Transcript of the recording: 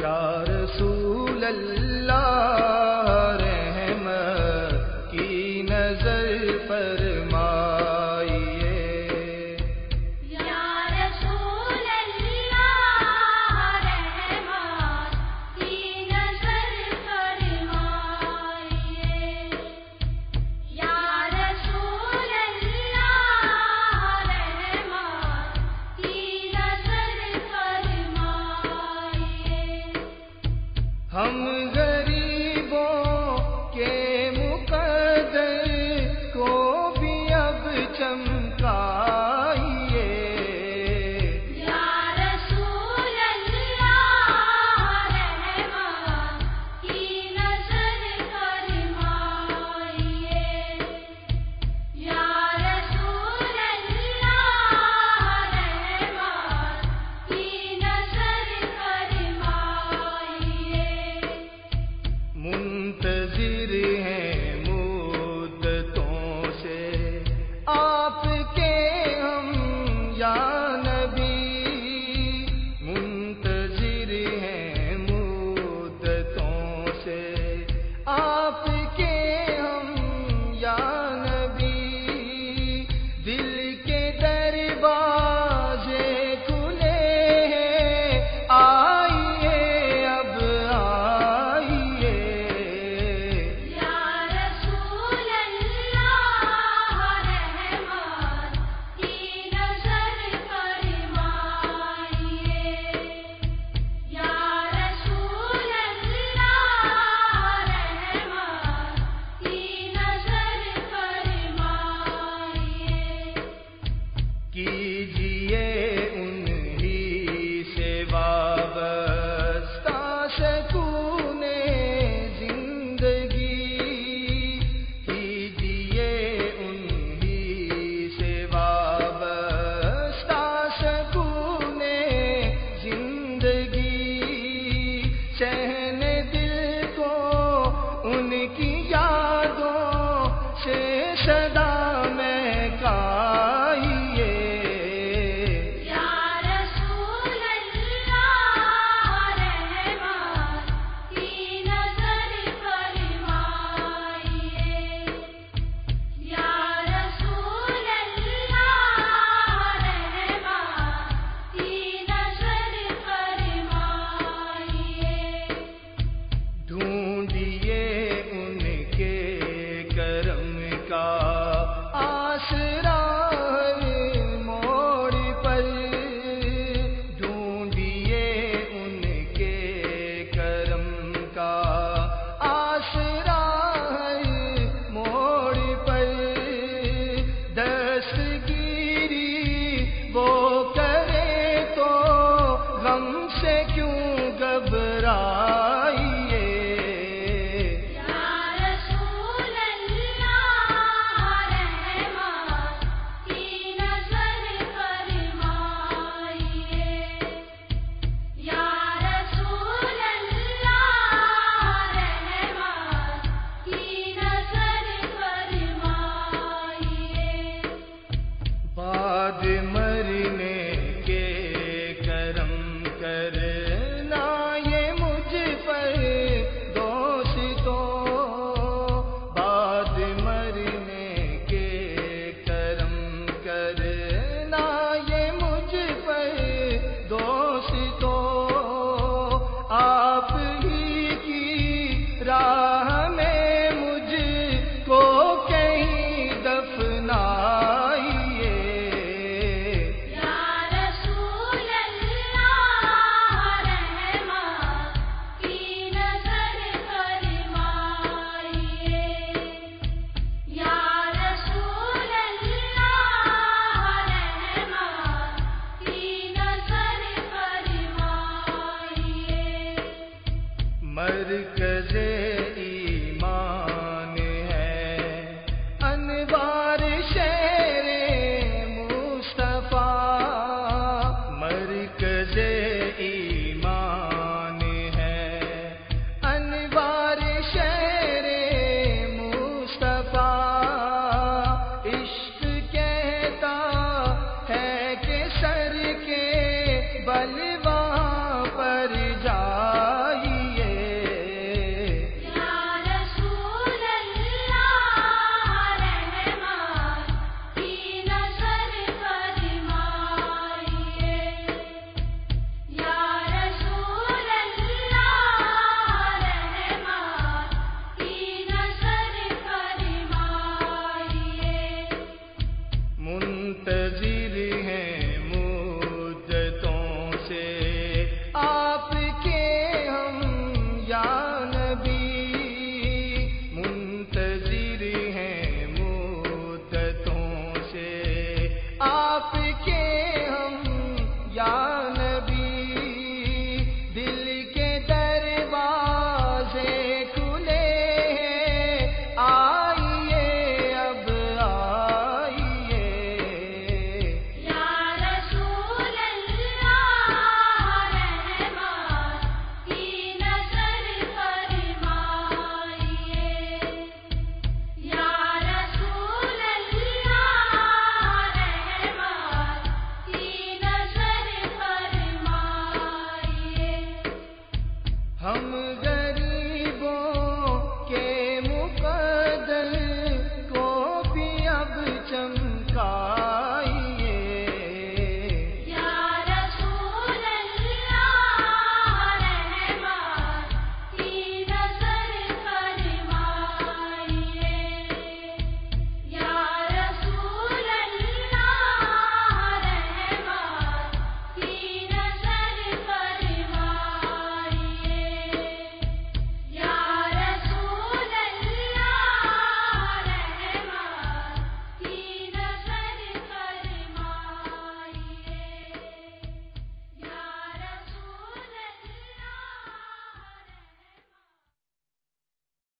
یا رسول اللہ منتظر ہیں۔ کرنا یہ مجھ پر دوست تو بعد مرنے کے کرم کرنا یہ مجھ پر دوست